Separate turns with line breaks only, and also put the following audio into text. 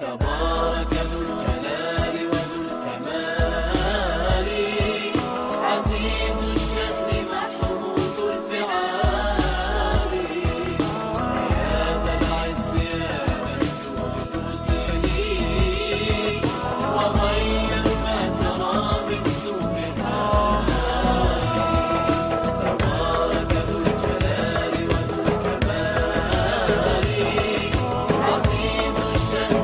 تبارك ذو الجلال